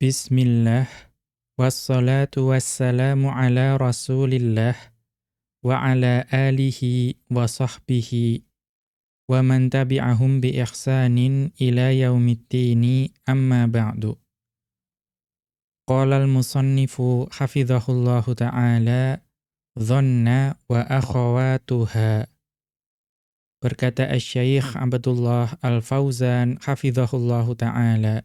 Bismillah, wassalatu wassalamu ala rasulillah, wa ala alihi wa sahbihi, wa man tabi'ahum bi ihsanin ila yaumiddini amma ba'du. Qala al-musannifu hafidhahullahu ta'ala, dhanna wa akhawatuha. Berkata Asy-Syaikh Abdullah Al-Fauzan hafizahullahu taala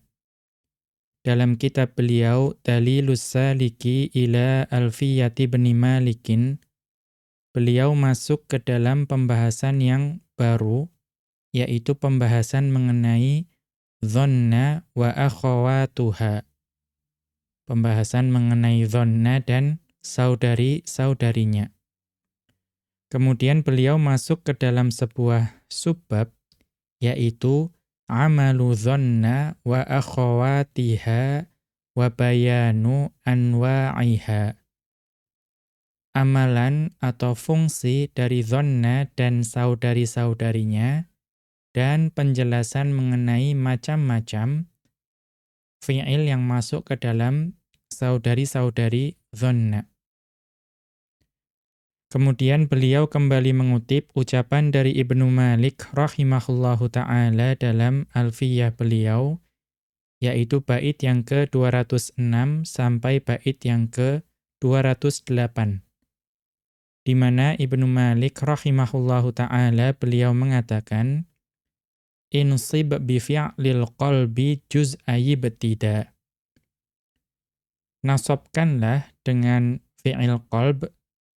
dalam kitab beliau Dalilus Saliki ila Alfiyati bin Malikin beliau masuk ke dalam pembahasan yang baru yaitu pembahasan mengenai dhanna wa akhawatuha. Pembahasan mengenai dhanna dan saudari-saudarinya kemudian beliau masuk ke dalam sebuah subbab yaitu amalu dhanna wa akhawatiha wa bayanu anwa'iha. Amalan atau fungsi dari dhanna dan saudari-saudarinya dan penjelasan mengenai macam-macam fi'il yang masuk ke dalam saudari-saudari dhanna. Kemudian beliau kembali mengutip ucapan dari Ibnu Malik rahimahullahu taala dalam Alfiyah beliau yaitu bait yang ke-206 sampai bait yang ke-208 di mana Ibnu Malik rahimahullahu taala beliau mengatakan insib bi fi'lil qalbi juz'ai betida nasabkanlah dengan fi'il qalb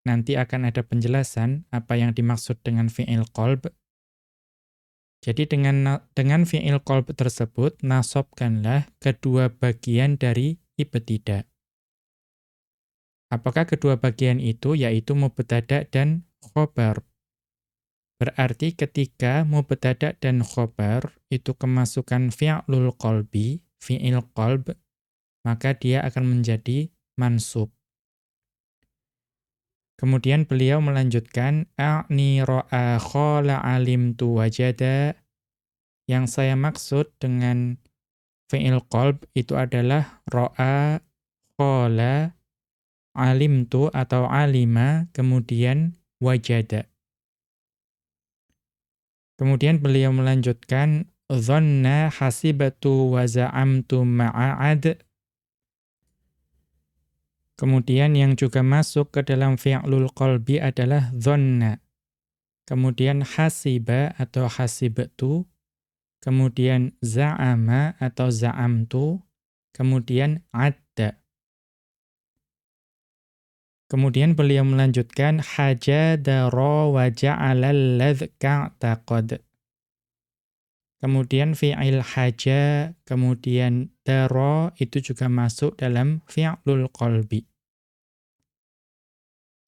nanti akan ada penjelasan apa yang dimaksud dengan fi'il qalb. Jadi dengan dengan fi'il qalb tersebut nasobkanlah kedua bagian dari ibtidah. Apakah kedua bagian itu yaitu mubtada dan khobar? Berarti ketika mubtada dan khobar itu kemasukan fi'lul qalbi, fi'il qalb, maka dia akan menjadi mansub. Kemudian beliau melanjutkan a'ni ra'a khala alimtu wajada yang saya maksud dengan fi'il qalb itu adalah ra'a khala alimtu atau alima kemudian wajada. Kemudian beliau melanjutkan dhanna hasibatu wa za'amtu ma'ad Kemudian yang juga masuk ke dalam fi'lul qalbi adalah dhanna. Kemudian hasiba atau hasibtu. Kemudian za'ama atau za'amtu. Kemudian adda. Kemudian beliau melanjutkan hajadara wa ja'alal ladhka taqad. Kemudian fi'il haja, kemudian daro itu juga masuk dalam fi'lul qalbi.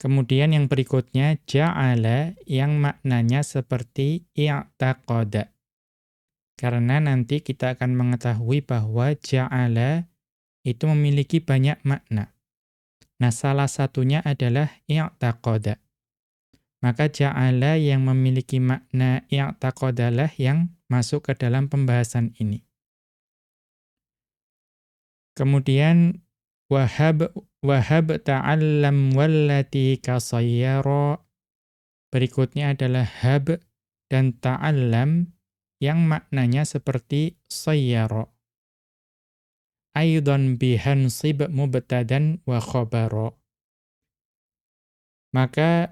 Kemudian yang berikutnya ja'ala yang maknanya seperti i'taqada. Karena nanti kita akan mengetahui bahwa ja'ala itu memiliki banyak makna. Nah, salah satunya adalah i'taqada. Maka ja'ala yang memiliki makna i'taqadalah yang masuk ke dalam pembahasan ini. Kemudian wahab wahab ta'allam wallati kasayyara berikutnya adalah hab dan ta'allam yang maknanya seperti sayyara. Aidan bihansib mubtadan wa khabara. Maka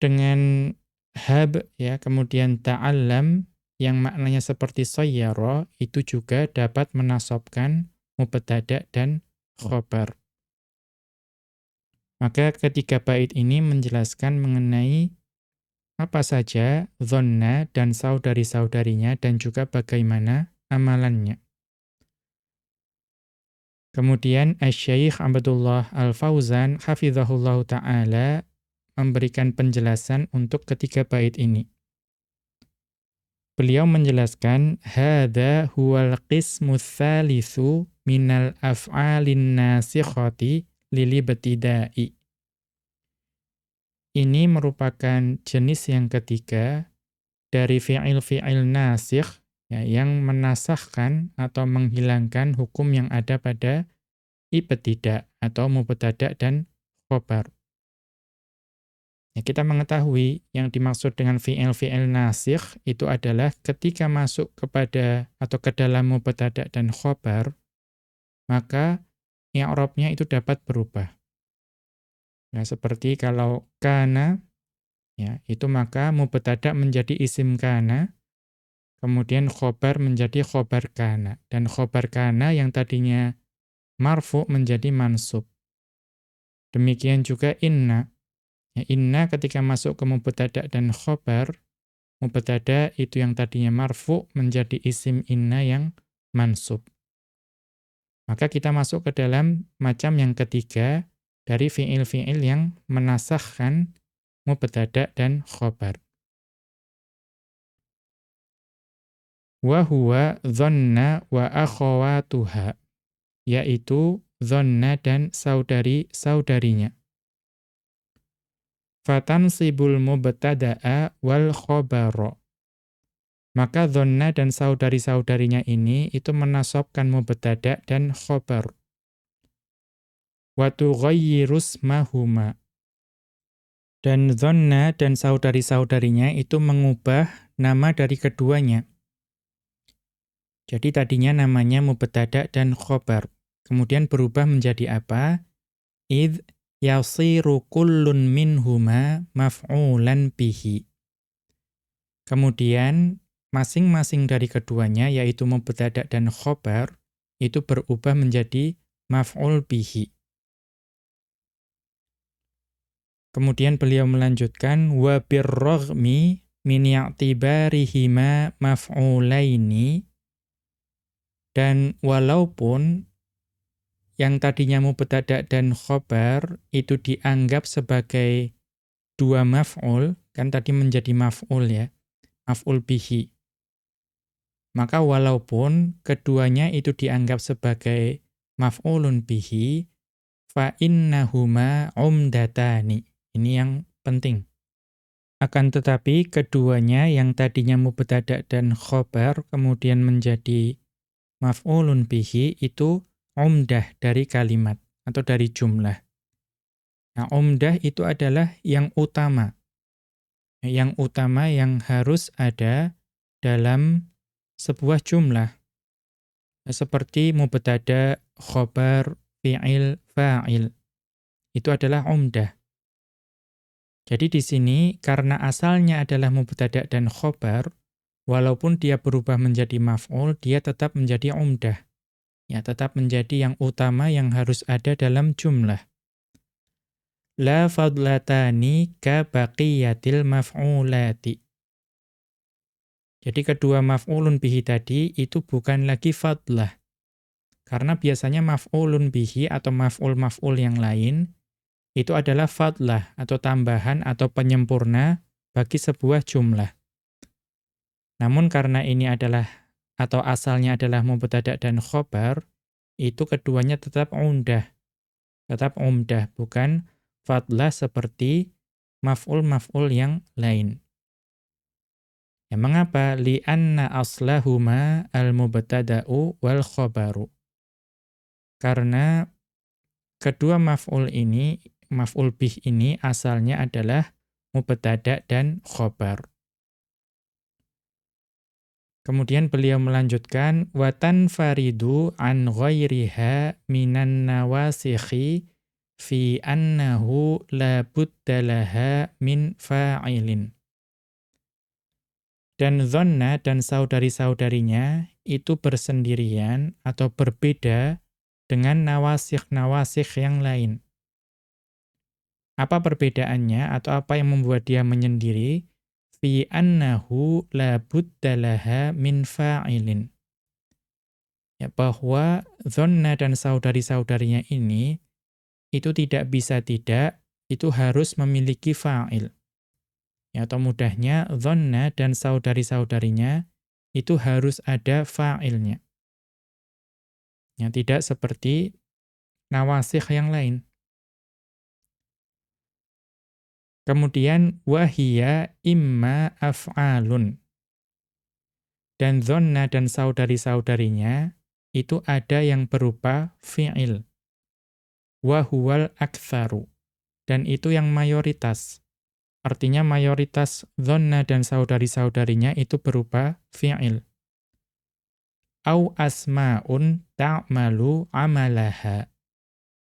dengan hab ya kemudian ta'allam yang maknanya seperti sayyara itu juga dapat menasobkan mubtada dan khobar. Maka ketiga bait ini menjelaskan mengenai apa saja dhanna dan saudari-saudarinya dan juga bagaimana amalannya. Kemudian Asy-Syaikh Abdullah Al-Fauzan hafizahullahu taala memberikan penjelasan untuk ketiga bait ini. Beliau menjelaskan hadza huwal qismu tsalitsu minal af'alin nasikhati lili betidai. Ini merupakan jenis yang ketiga dari fi'il-fi'il nasikh ya, yang menasahkan atau menghilangkan hukum yang ada pada ibtidak atau mubtada dan khobar. Ya, kita mengetahui yang dimaksud dengan fi'il-fi'il nasikh itu adalah ketika masuk kepada atau ke dalam mubtada dan khobar, maka i'rabnya itu dapat berubah. Ya, seperti kalau kana ya, itu maka mubtada menjadi isim kana, kemudian khobar menjadi khobar kana dan khobar kana yang tadinya marfu menjadi mansub. Demikian juga inna Ya, inna ketika masuk ke mubtada dan khobar, mubtada itu yang tadinya marfu menjadi isim inna yang mansub. Maka kita masuk ke dalam macam yang ketiga dari fiil-fiil yang menasahkan mubtada dan khobar. Wa huwa dhanna wa akhawatuha, yaitu dhanna dan saudari-saudarinya fatansibul mubtada'a wal khabara. Maka dhonna dan saudari-saudarinya ini itu menasobkan mubtada dan khobar. Wa tughayyirus mahuma. Dan dhonna dan saudari-saudarinya itu mengubah nama dari keduanya. Jadi tadinya namanya mubtada dan khobar. Kemudian berubah menjadi apa? Idh yasiru kullun minhuma maf'ulan bihi. Kemudian masing-masing dari keduanya yaitu mubtada dan khobar itu berubah menjadi maf'ul bihi. Kemudian beliau melanjutkan wa birraghmi min i'tibarihima maf'ulaini dan walaupun yang tadinya mubtada dan khobar itu dianggap sebagai dua maf'ul, kan tadi menjadi maf'ul ya, maf'ul bihi. Maka walaupun keduanya itu dianggap sebagai maf'ulun bihi, fa innahuma umdatani. Ini yang penting. Akan tetapi keduanya yang tadinya mubtada dan khobar kemudian menjadi maf'ulun bihi itu umdah dari kalimat atau dari jumlah. Nah, umdah itu adalah yang utama. Yang utama yang harus ada dalam sebuah jumlah. Seperti mubtada, khobar, fi'il, fa'il. Itu adalah umdah. Jadi di sini karena asalnya adalah mubtada dan khobar, walaupun dia berubah menjadi maf'ul, dia tetap menjadi umdah ya tetap menjadi yang utama yang harus ada dalam jumlah. La fadlatani ka baqiyatil maf'ulati. Jadi kedua maf'ulun bihi tadi itu bukan lagi fadlah. Karena biasanya maf'ulun bihi atau maf'ul-maf'ul yang lain itu adalah fadlah atau tambahan atau penyempurna bagi sebuah jumlah. Namun karena ini adalah atau asalnya adalah mubtada dan khobar, itu keduanya tetap umdah. Tetap umdah, bukan fadlah seperti maf'ul-maf'ul yang lain. Ya, mengapa? Li'anna aslahuma al-mubtada'u wal khobaru. Karena kedua maf'ul ini, maf'ul bih ini asalnya adalah mubtada dan khobar. Kemudian beliau melanjutkan watan faridu an ghairiha minan nawasikhi fi annahu la buddalaha min fa'ilin. Dan zonna dan saudari-saudarinya itu bersendirian atau berbeda dengan nawasikh-nawasikh yang lain. Apa perbedaannya atau apa yang membuat dia menyendiri? fi annahu la min fa'ilin. Ya, bahwa zonna dan saudari-saudarinya ini itu tidak bisa tidak, itu harus memiliki fa'il. Ya, atau mudahnya, zonna dan saudari-saudarinya itu harus ada fa'ilnya. Ya, tidak seperti nawasikh yang lain. Kemudian wahia imma af'alun. Dan zonna dan saudari-saudarinya itu ada yang berupa fi'il. wa huwal aktsaru. Dan itu yang mayoritas. Artinya mayoritas dhanna dan saudari-saudarinya itu berupa fi'il. Au asma'un ta'malu amalaha.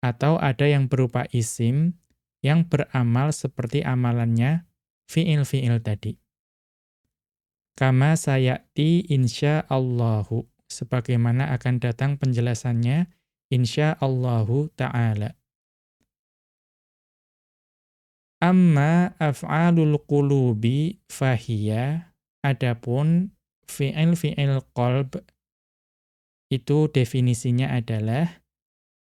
Atau ada yang berupa isim yang beramal seperti amalannya fi'il-fi'il tadi. Kama sayati insya'allahu. Sebagaimana akan datang penjelasannya insya'allahu ta'ala. Amma af'alul qulubi fahiya adapun fi'il-fi'il qalb itu definisinya adalah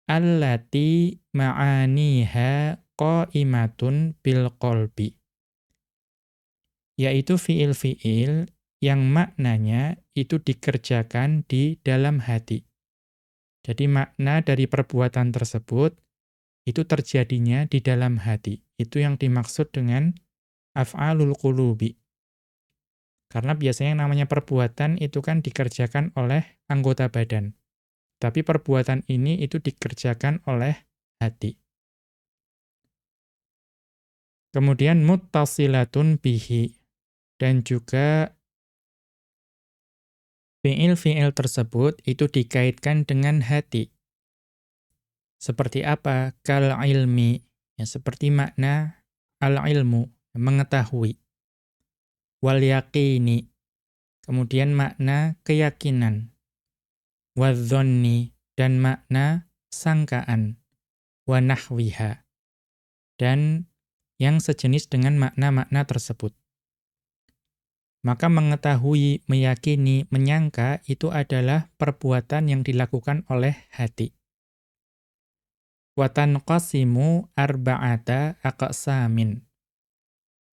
allati ma'aniha qa'imatun bil qalbi yaitu fi'il-fi'il yang maknanya itu dikerjakan di dalam hati. Jadi makna dari perbuatan tersebut itu terjadinya di dalam hati. Itu yang dimaksud dengan af'alul qulubi. Karena biasanya yang namanya perbuatan itu kan dikerjakan oleh anggota badan. Tapi perbuatan ini itu dikerjakan oleh hati. Kemudian muttasilatun bihi. Dan juga fi'il-fi'il tersebut itu dikaitkan dengan hati. Seperti apa? Kal ilmi, ya seperti makna al-ilmu, mengetahui. Wal yaqini, kemudian makna keyakinan. Wadhonni, dan makna sangkaan. Wa nahwiha, dan yang sejenis dengan makna-makna tersebut. Maka mengetahui, meyakini, menyangka itu adalah perbuatan yang dilakukan oleh hati. Watanqasimu arba'ata aqsamin.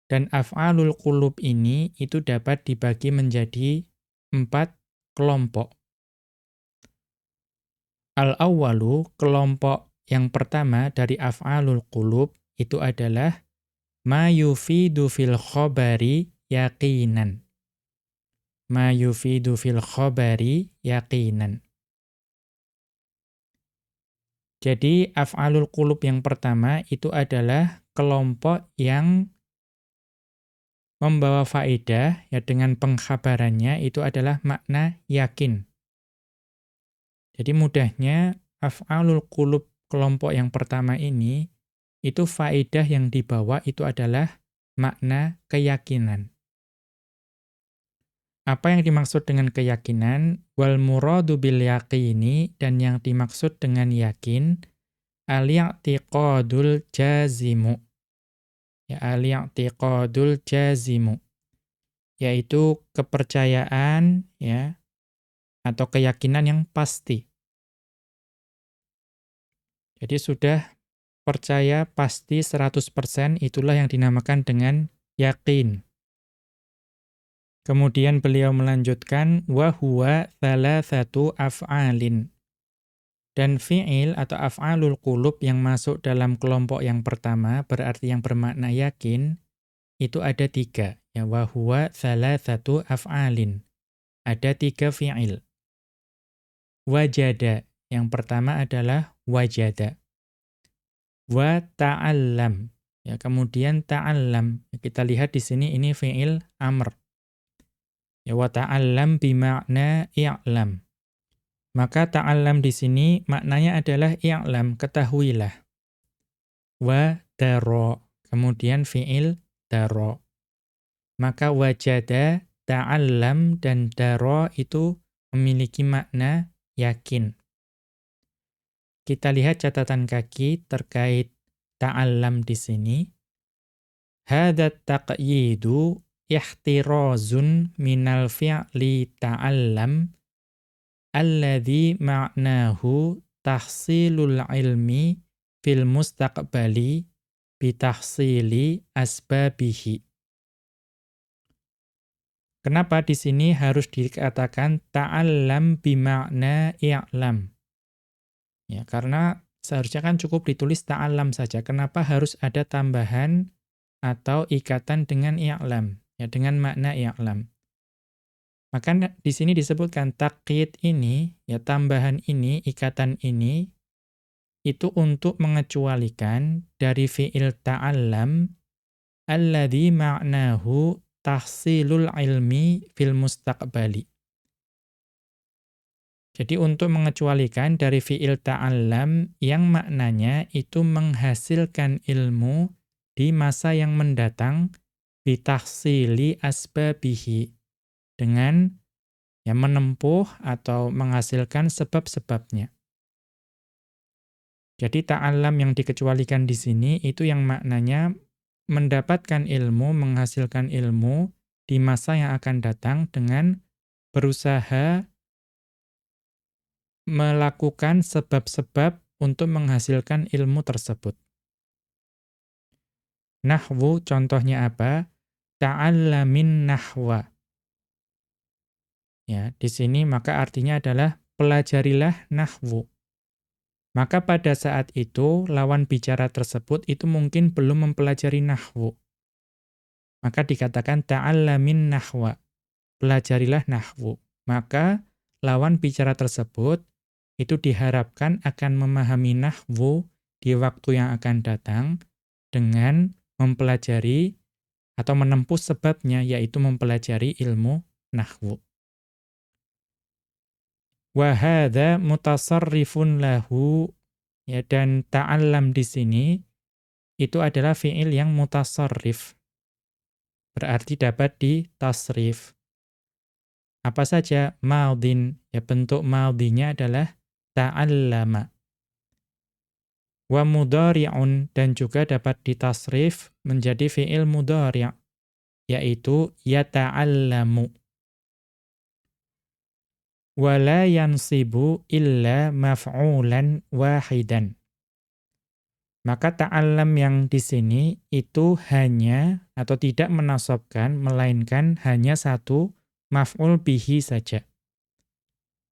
Dan af'alul qulub ini itu dapat dibagi menjadi empat kelompok. Al-awwalu, kelompok yang pertama dari af'alul qulub itu adalah ma yufidu fil khobari yaqinan. Ma yufidu fil khobari yaqinan. Jadi af'alul qulub yang pertama itu adalah kelompok yang membawa faedah ya dengan pengkhabarannya itu adalah makna yakin. Jadi mudahnya af'alul qulub kelompok yang pertama ini itu faedah yang dibawa itu adalah makna keyakinan. Apa yang dimaksud dengan keyakinan? Wal muradu bil yaqini dan yang dimaksud dengan yakin al-i'tiqadul jazimu. Ya al-i'tiqadul jazimu. Yaitu kepercayaan ya atau keyakinan yang pasti. Jadi sudah percaya pasti 100% itulah yang dinamakan dengan yakin. Kemudian beliau melanjutkan wa huwa thalathatu af'alin. Dan fi'il atau af'alul qulub yang masuk dalam kelompok yang pertama berarti yang bermakna yakin itu ada tiga. Ya wa huwa thalathatu af'alin. Ada tiga fi'il. Wajada. Yang pertama adalah wajada. Wa ta'allam. Ya, kemudian ta'allam. Kita lihat di sini ini fi'il amr Ya wa ta'allam bima'na i'lam. Maka ta'allam di sini maknanya adalah i'lam, ketahuilah. Wa daro. Kemudian fi'il daro. Maka wajada, ta'allam, dan daro itu memiliki makna yakin. Kita lihat catatan kaki terkait ta'allam di sini. Hadat taqyidu ihtirazun minal fi'li ta'allam alladhi ma'nahu tahsilul ilmi fil mustaqbali bitahsili asbabihi. Kenapa di sini harus dikatakan ta'allam bima'na i'lam? Ya, karena seharusnya kan cukup ditulis ta'allam saja. Kenapa harus ada tambahan atau ikatan dengan i'lam? Ya dengan makna i'lam. Maka di sini disebutkan takyid ini, ya tambahan ini, ikatan ini itu untuk mengecualikan dari fi'il ta'allam alladhi ma'nahu tahsilul ilmi fil mustaqbali. Jadi untuk mengecualikan dari fi'il ta'allam yang maknanya itu menghasilkan ilmu di masa yang mendatang bitahsili asbabihi dengan yang menempuh atau menghasilkan sebab-sebabnya. Jadi ta'allam yang dikecualikan di sini itu yang maknanya mendapatkan ilmu, menghasilkan ilmu di masa yang akan datang dengan berusaha melakukan sebab-sebab untuk menghasilkan ilmu tersebut. Nahwu contohnya apa? Ta'allamin nahwa. Ya, di sini maka artinya adalah pelajarilah nahwu. Maka pada saat itu lawan bicara tersebut itu mungkin belum mempelajari nahwu. Maka dikatakan ta'allamin nahwa. Pelajarilah nahwu. Maka lawan bicara tersebut itu diharapkan akan memahami nahwu di waktu yang akan datang dengan mempelajari atau menempuh sebabnya yaitu mempelajari ilmu nahwu. Wa hadza mutasarrifun lahu ya dan ta'allam di sini itu adalah fiil yang mutasarrif. Berarti dapat ditasrif. Apa saja maudin? Ya bentuk maudinya adalah ta'allama. Wa mudhari'un dan juga dapat ditasrif menjadi fi'il mudhari' yaitu yata'allamu. Wa la yansibu illa maf'ulan wahidan. Maka ta'allam yang di sini itu hanya atau tidak menasabkan melainkan hanya satu maf'ul bihi saja.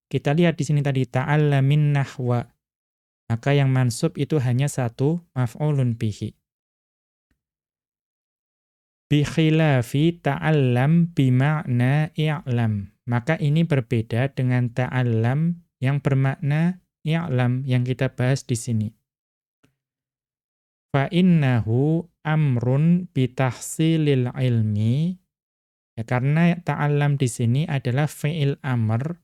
Kita lihat di sini tadi ta'allamin nahwa. Maka yang mansub itu hanya satu maf'ulun bihi. Bi khilafi ta'allam bima'na i'lam. Maka ini berbeda dengan ta'allam yang bermakna i'lam yang kita bahas di sini. Fa innahu amrun bitahsilil ilmi. Ya, karena ta'allam di sini adalah fi'il amr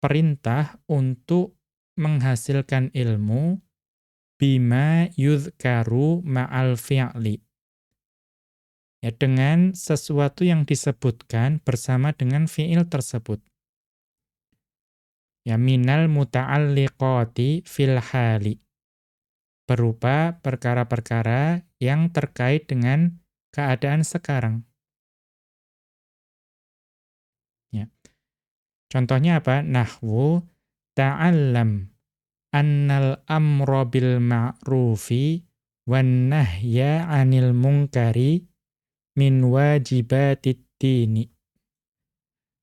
perintah untuk menghasilkan ilmu bima yudhkaru ma'al fi'li. Ya, dengan sesuatu yang disebutkan bersama dengan fi'il tersebut. Ya, minal muta'alliqati fil hali. Berupa perkara-perkara yang terkait dengan keadaan sekarang. Contohnya apa? Nahwu ta'allam annal amra bil ma'rufi wan nahya 'anil munkari min wajibatid dini.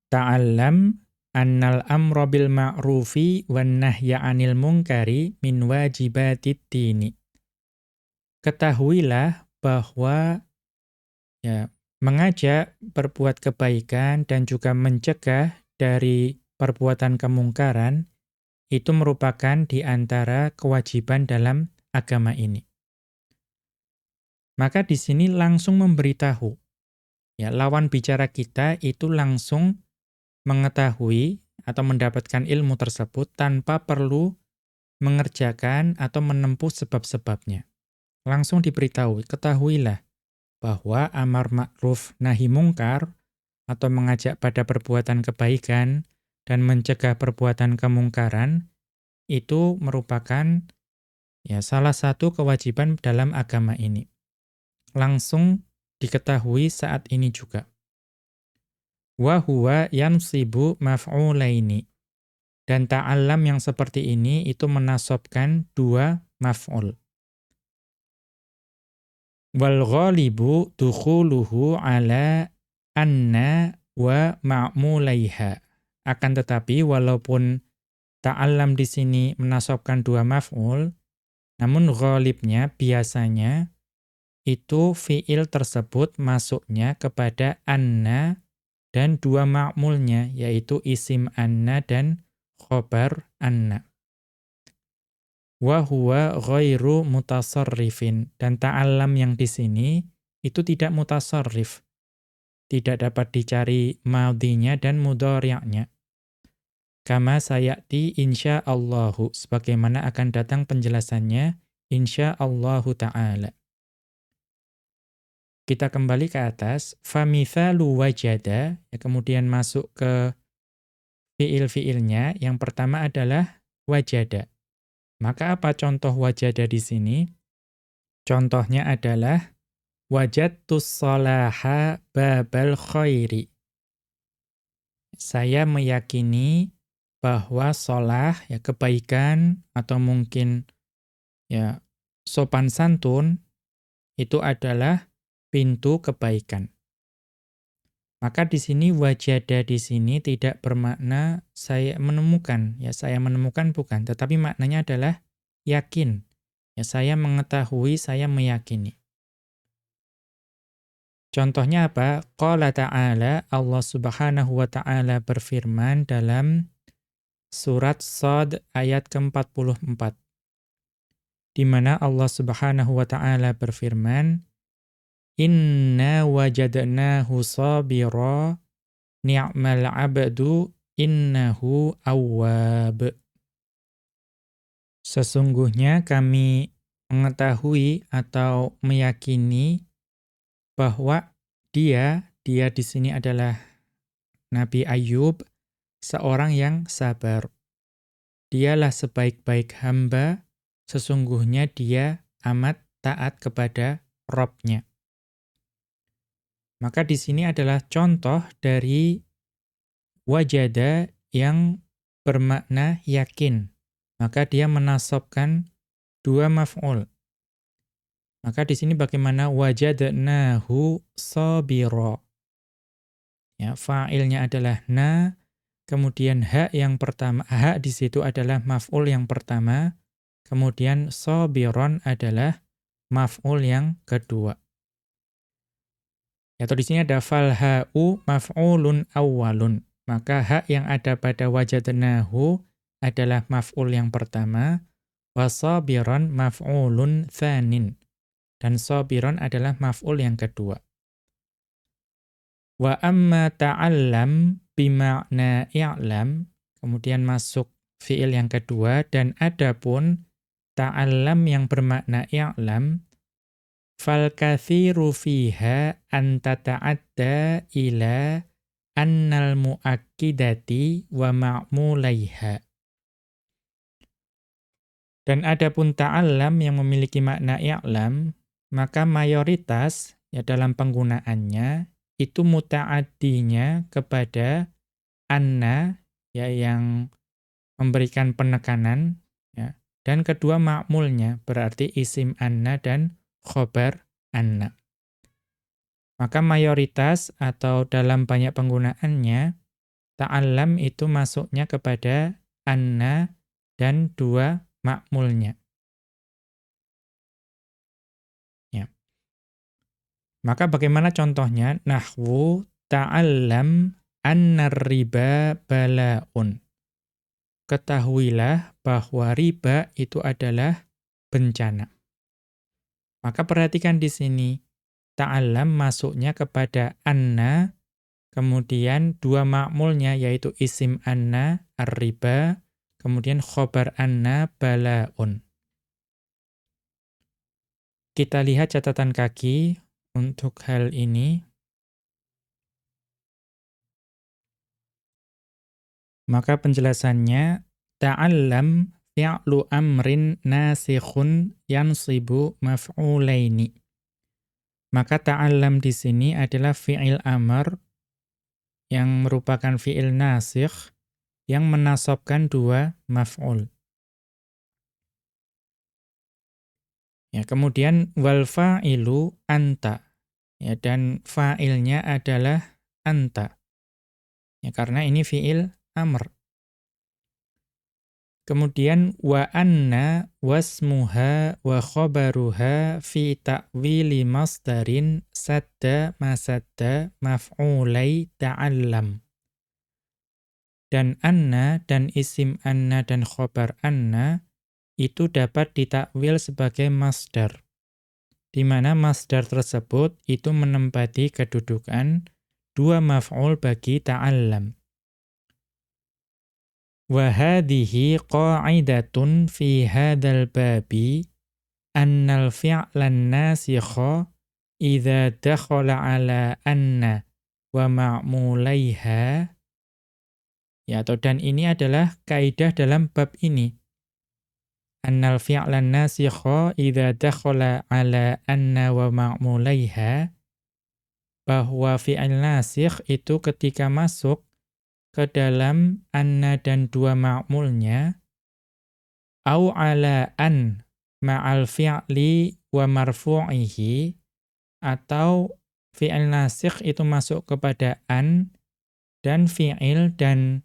Ta'allam annal amra bil ma'rufi wan nahya 'anil munkari min wajibatid dini. Ketahuilah bahwa ya mengajak berbuat kebaikan dan juga mencegah dari perbuatan kemungkaran itu merupakan di antara kewajiban dalam agama ini. Maka di sini langsung memberitahu. Ya, lawan bicara kita itu langsung mengetahui atau mendapatkan ilmu tersebut tanpa perlu mengerjakan atau menempuh sebab-sebabnya. Langsung diberitahu, ketahuilah bahwa amar ma'ruf nahi mungkar atau mengajak pada perbuatan kebaikan dan mencegah perbuatan kemungkaran itu merupakan ya salah satu kewajiban dalam agama ini. Langsung diketahui saat ini juga. Wa huwa yansibu maf'ulaini. Dan ta'allam yang seperti ini itu menasobkan dua maf'ul. Wal ghalibu dukhuluhu ala anna wa ma'mulaiha. Akan tetapi walaupun ta'allam di sini menasobkan dua maf'ul, namun ghalibnya biasanya itu fiil tersebut masuknya kepada anna dan dua ma'mulnya yaitu isim anna dan khobar anna. wa huwa ghairu mutasarrifin dan ta'allam yang di sini itu tidak mutasarrif. Tidak dapat dicari madhinya dan mudhari'nya. Kama sayati insyaallahu sebagaimana akan datang penjelasannya insyaallahu taala. Kita kembali ke atas famithalu wajada ya kemudian masuk ke fiil-fiilnya yang pertama adalah wajada. Maka apa contoh wajada di sini? Contohnya adalah wajadtus salaha babal khairi. Saya meyakini bahwa solah ya kebaikan atau mungkin ya sopan santun itu adalah pintu kebaikan. Maka di sini wajada di sini tidak bermakna saya menemukan, ya saya menemukan bukan, tetapi maknanya adalah yakin. Ya saya mengetahui, saya meyakini. Contohnya apa? Qala ta'ala, Allah Subhanahu wa taala berfirman dalam surat Sad ayat ke-44. Di mana Allah Subhanahu wa taala berfirman, "Inna wajadnahu sabira ni'mal 'abdu innahu awwab." Sesungguhnya kami mengetahui atau meyakini bahwa dia, dia di sini adalah Nabi Ayub, seorang yang sabar. Dialah sebaik-baik hamba, sesungguhnya dia amat taat kepada Robnya. Maka di sini adalah contoh dari wajada yang bermakna yakin. Maka dia menasobkan dua maf'ul. Maka di sini bagaimana wajadnahu sabira. Ya, fa'ilnya adalah na, Kemudian hak yang pertama, hak di situ adalah maf'ul yang pertama. Kemudian sobiron adalah maf'ul yang kedua. Atau di sini ada fal ha'u maf'ulun awwalun. Maka hak yang ada pada wajadnahu adalah maf'ul yang pertama. Wasabiron maf'ulun thanin. Dan sobiron adalah maf'ul yang kedua. Wa amma ta'allam bima'na i'lam, kemudian masuk fiil yang kedua, dan adapun ta'allam yang bermakna i'lam, fal kathiru fiha an tata'adda ila annal muakkidati wa ma'mulaiha. Dan adapun ta'allam yang memiliki makna i'lam, maka mayoritas ya dalam penggunaannya itu muta'addinya kepada anna ya yang memberikan penekanan ya dan kedua makmulnya berarti isim anna dan khobar anna. Maka mayoritas atau dalam banyak penggunaannya ta'allam itu masuknya kepada anna dan dua makmulnya. Maka bagaimana contohnya? Nahwu ta'allam annar riba balaun. Ketahuilah bahwa riba itu adalah bencana. Maka perhatikan di sini. Ta'allam masuknya kepada anna, kemudian dua makmulnya yaitu isim anna, ar-riba, kemudian khobar anna, balaun. Kita lihat catatan kaki untuk hal ini, maka penjelasannya ta'allam fi'lu amrin nasikhun yansibu maf'ulaini. Maka ta'allam di sini adalah fi'il amr yang merupakan fi'il nasikh yang menasobkan dua maf'ul. Ya, kemudian wal fa'ilu anta. Ya, dan fa'ilnya adalah anta. Ya, karena ini fi'il amr. Kemudian wa anna wasmuha wa khabaruha fi ta'wili masdarin sadda masadda maf'ulai ta'allam. Dan anna dan isim anna dan khobar anna itu dapat ditakwil sebagai masdar. Di mana masdar tersebut itu menempati kedudukan dua maf'ul bagi ta'allam. Wa hadhihi qa'idatun fi hadzal babi annal fi'lan nasikha idza dakhala ala anna wa ma'mulaiha ya atau dan ini adalah kaidah dalam bab ini annal fi'lan nasikha idza dakhala ala anna wa ma'mulaiha bahwa fi'il nasikh itu ketika masuk ke dalam anna dan dua ma'mulnya au ala an ma'al fi'li wa marfu'ihi atau fi'il nasikh itu masuk kepada an dan fi'il dan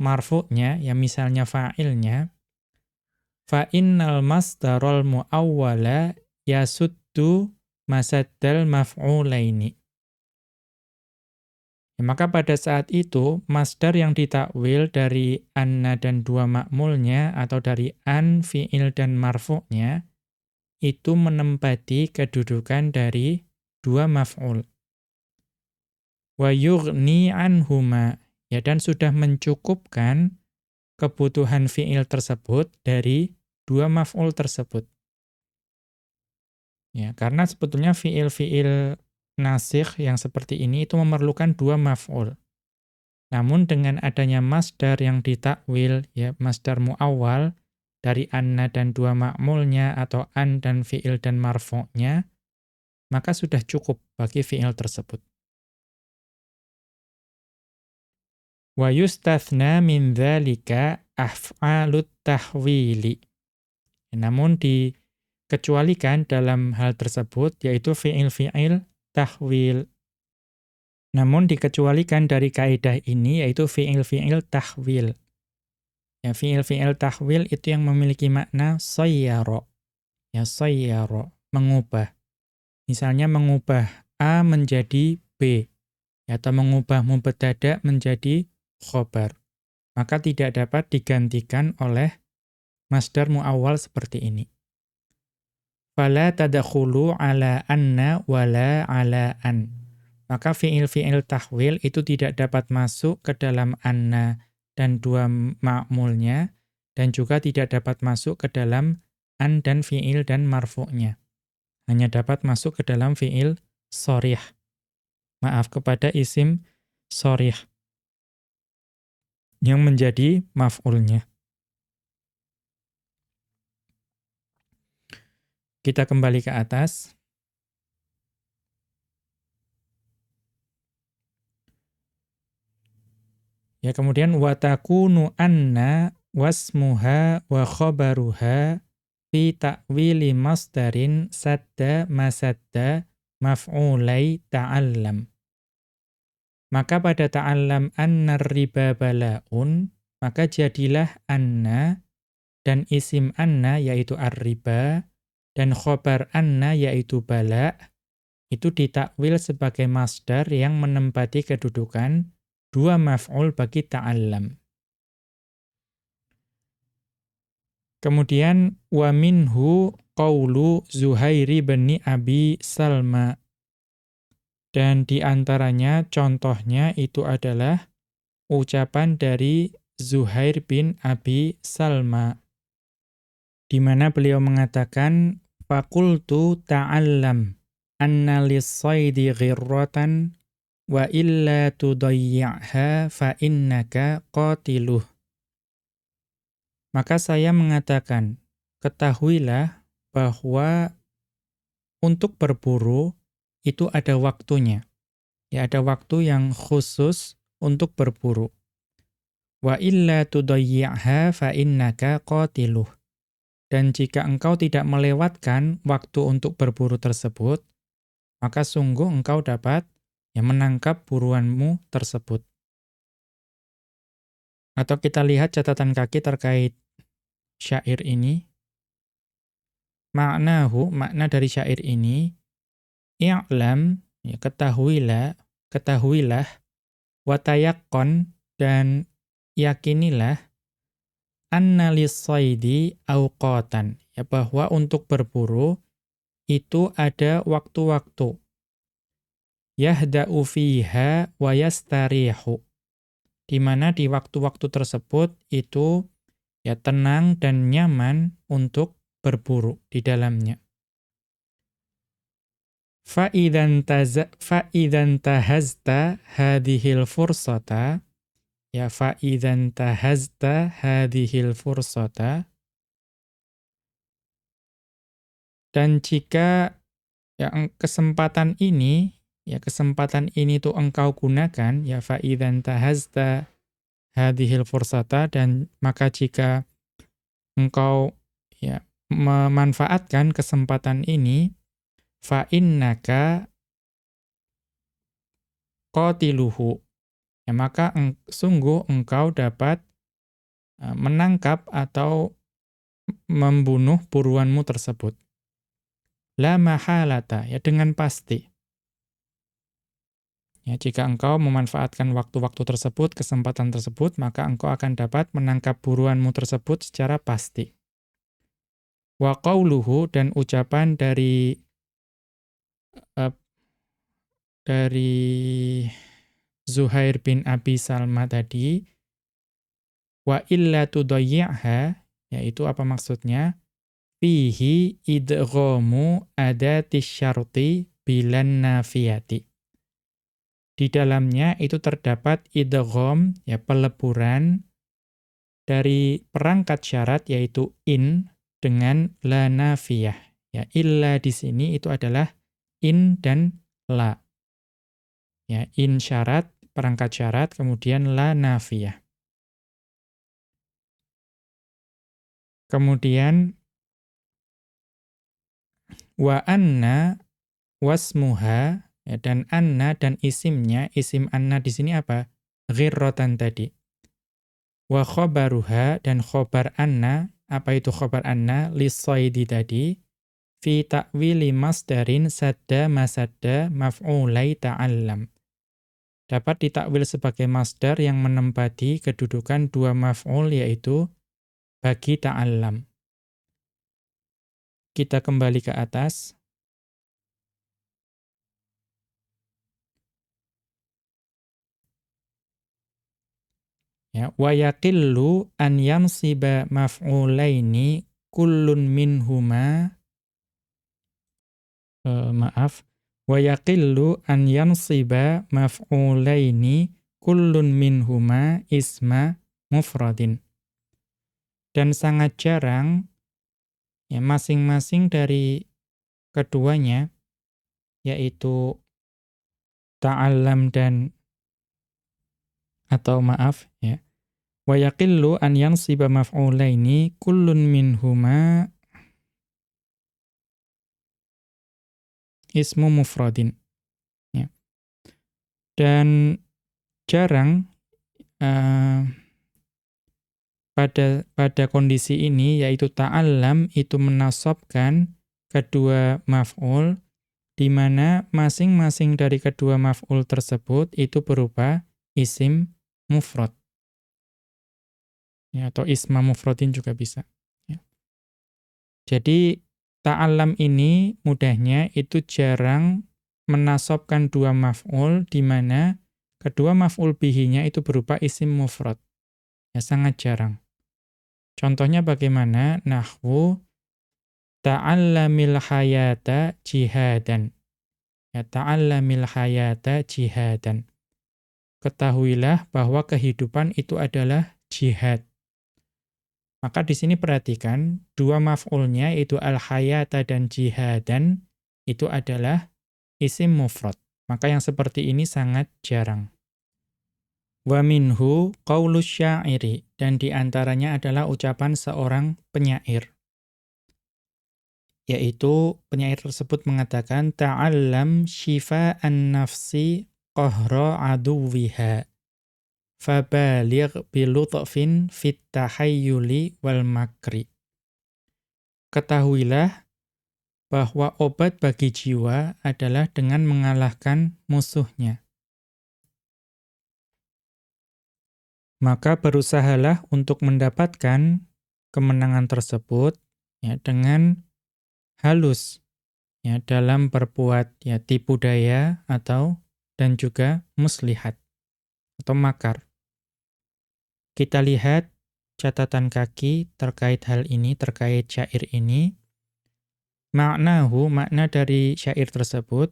marfu'nya ya misalnya fa'ilnya fa innal masdarul muawwala yasuddu masaddal maf'ulaini. Ya, maka pada saat itu masdar yang ditakwil dari anna dan dua makmulnya atau dari an fi'il dan marfu'nya itu menempati kedudukan dari dua maf'ul. Wa yughni anhuma. Ya dan sudah mencukupkan kebutuhan fiil tersebut dari dua maf'ul tersebut. Ya, karena sebetulnya fiil-fiil nasikh yang seperti ini itu memerlukan dua maf'ul. Namun dengan adanya masdar yang ditakwil, ya masdar muawwal dari anna dan dua ma'mulnya atau an dan fiil dan marfu'nya, maka sudah cukup bagi fiil tersebut. Wa yustathna min dzalika af'alut tahwili. Namun dikecualikan dalam hal tersebut yaitu fi'il-fi'il tahwil. Namun dikecualikan dari kaidah ini yaitu fi'il-fi'il tahwil. Ya fi'il-fi'il tahwil itu yang memiliki makna sayyara. Ya sayyara, mengubah. Misalnya mengubah A menjadi B atau mengubah mubtada menjadi khobar. Maka tidak dapat digantikan oleh masdar muawwal seperti ini. Fala tadakhulu ala anna wala ala an. Maka fi'il-fi'il tahwil itu tidak dapat masuk ke dalam anna dan dua ma'mulnya dan juga tidak dapat masuk ke dalam an dan fi'il dan marfu'nya. Hanya dapat masuk ke dalam fi'il sorih. Maaf kepada isim sorih yang menjadi maf'ulnya. Kita kembali ke atas. Ya kemudian watakunu anna wasmuha wa khabaruha fi ta'wili masdarin sadda masadda maf'ulai ta'allam. Maka pada ta'allam anna riba balaun, maka jadilah anna dan isim anna yaitu ar-riba dan khobar anna yaitu bala itu ditakwil sebagai masdar yang menempati kedudukan dua maf'ul bagi ta'allam. Kemudian wa minhu qaulu Zuhairi bin Abi Salma dan di antaranya contohnya itu adalah ucapan dari Zuhair bin Abi Salma di mana beliau mengatakan faqultu ta'allam anna lis-saidi ghirratan wa illa tudayyi'ha fa innaka qatiluh. Maka saya mengatakan ketahuilah bahwa untuk berburu itu ada waktunya. Ya, ada waktu yang khusus untuk berburu. Wa illa tudayyi'ha fa innaka qatiluh. Dan jika engkau tidak melewatkan waktu untuk berburu tersebut, maka sungguh engkau dapat ya menangkap buruanmu tersebut. Atau kita lihat catatan kaki terkait syair ini. Maknahu, makna dari syair ini, i'lam ya ketahuilah ketahuilah watayakon dan yakinilah anna lis-saidi awqatan. Ya bahwa untuk berburu itu ada waktu-waktu. Yahda'u fiha wa yastarihu. Di mana di waktu-waktu tersebut itu ya tenang dan nyaman untuk berburu di dalamnya. Fa'idan tahazta hadhil fursata ya fa'idan tahazta hadhil fursata dan jika yang kesempatan ini ya kesempatan ini tuh engkau gunakan ya fa'idan tahazta hadhil fursata dan maka jika engkau ya memanfaatkan kesempatan ini fa innaka qatiluhu. Ya maka eng, sungguh engkau dapat uh, menangkap atau membunuh buruanmu tersebut. La mahalata ya dengan pasti. Ya jika engkau memanfaatkan waktu-waktu tersebut kesempatan tersebut maka engkau akan dapat menangkap buruanmu tersebut secara pasti. Wa qauluhu dan ucapan dari uh, dari Zuhair bin Abi Salma tadi wa illa tudayyi'ha yaitu apa maksudnya? Fihi idghamu adati syarti bilan nafiyati. Di dalamnya itu terdapat idgham ya peleburan dari perangkat syarat yaitu in dengan la nafiyah ya illa di sini itu adalah in dan la. Ya, in syarat, perangkat syarat, kemudian la nafiyah. Kemudian wa anna wasmuha ya, dan anna dan isimnya, isim anna di sini apa? Ghirrotan tadi. Wa khobaruha dan khobar anna, apa itu khobar anna? Lisoidi tadi fi ta'wili masdarin sadda masadda maf'ulai ta'allam. Dapat ditakwil sebagai masdar yang menempati kedudukan dua maf'ul yaitu bagi ta'allam. Kita kembali ke atas. Ya, wa yaqillu an yansiba maf'ulaini kullun minhuma uh, maaf. Wa yaqillu an yansiba maf'ulaini kullun minhuma isma mufradin. Dan sangat jarang ya masing-masing dari keduanya yaitu ta'allam dan atau maaf ya. Wa yaqillu an yansiba maf'ulaini kullun minhuma ismu mufradin. Ya. Dan jarang uh, pada pada kondisi ini yaitu ta'allam itu menasobkan kedua maf'ul di mana masing-masing dari kedua maf'ul tersebut itu berupa isim mufrad. Ya, atau isma mufradin juga bisa. Ya. Jadi Ta'alam ini mudahnya itu jarang menasobkan dua maf'ul di mana kedua maf'ul bihinya itu berupa isim mufrad. Ya sangat jarang. Contohnya bagaimana? Nahwu ta'allamil hayata jihadan. Ya ta'allamil hayata jihadan. Ketahuilah bahwa kehidupan itu adalah jihad. Maka di sini perhatikan dua maf'ulnya yaitu al-hayata dan jihadan itu adalah isim mufrad. Maka yang seperti ini sangat jarang. Wa minhu qaulus syairi dan di antaranya adalah ucapan seorang penyair. Yaitu penyair tersebut mengatakan ta'allam shifa'an nafsi qahra aduwiha fabaligh bilutfin fit tahayyuli wal makri. Ketahuilah bahwa obat bagi jiwa adalah dengan mengalahkan musuhnya. Maka berusahalah untuk mendapatkan kemenangan tersebut ya dengan halus ya dalam berbuat ya tipu daya atau dan juga muslihat atau makar. Kita lihat catatan kaki terkait hal ini, terkait syair ini. Maknahu, makna dari syair tersebut,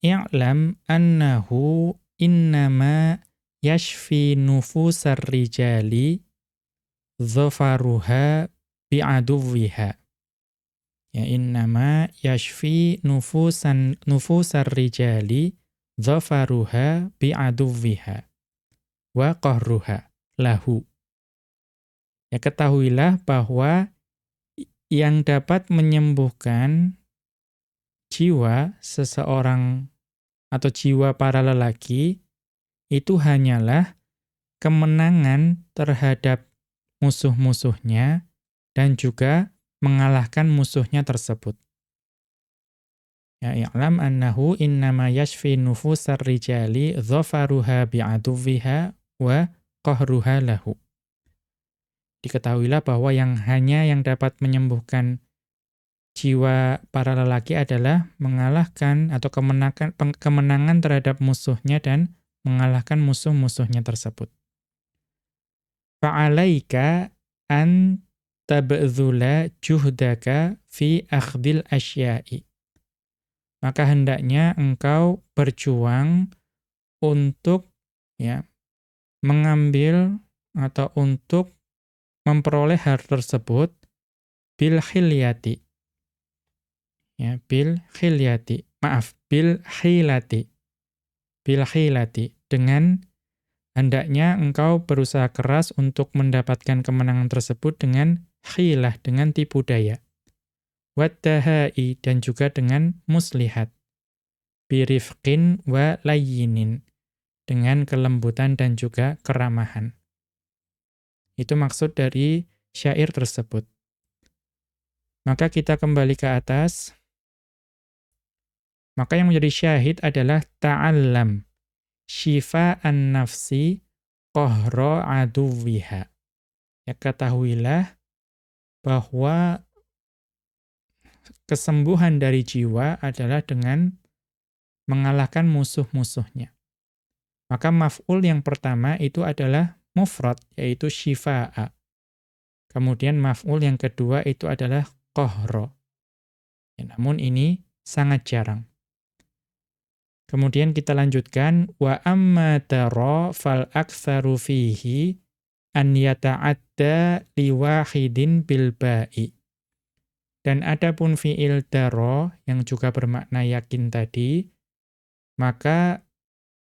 I'lam annahu innama yashfi nufusar rijali dhafaruha bi'aduwiha. Ya innama yashfi nufusan nufusar rijali dhafaruha bi'aduwiha wa qahruha lahu. Ya ketahuilah bahwa yang dapat menyembuhkan jiwa seseorang atau jiwa para lelaki itu hanyalah kemenangan terhadap musuh-musuhnya dan juga mengalahkan musuhnya tersebut. Ya i'lam annahu innama yashfi nufusar rijali dhafaruha bi'aduwiha wa qahruha lahu. Diketahuilah bahwa yang hanya yang dapat menyembuhkan jiwa para lelaki adalah mengalahkan atau kemenangan, kemenangan terhadap musuhnya dan mengalahkan musuh-musuhnya tersebut. Fa'alaika an tab'dzula juhdaka fi akhdil asya'i. Maka hendaknya engkau berjuang untuk ya mengambil atau untuk memperoleh hal tersebut bil khilyati. Ya, bil khilyati. Maaf, bil khilati. Bil khilati. Dengan hendaknya engkau berusaha keras untuk mendapatkan kemenangan tersebut dengan khilah, dengan tipu daya. Wattahai dan juga dengan muslihat. Birifqin wa layyinin. Dengan kelembutan dan juga keramahan. Itu maksud dari syair tersebut. Maka kita kembali ke atas. Maka yang menjadi syahid adalah ta'allam syifa'an nafsi qahra aduwiha. Ya ketahuilah bahwa kesembuhan dari jiwa adalah dengan mengalahkan musuh-musuhnya. Maka maf'ul yang pertama itu adalah mufrad yaitu syifa'a. Kemudian maf'ul yang kedua itu adalah qahra. Ya, namun ini sangat jarang. Kemudian kita lanjutkan wa amma tara fal aktsaru fihi an yata'adda liwahidin bil ba'i. Dan adapun fi'il daro yang juga bermakna yakin tadi, maka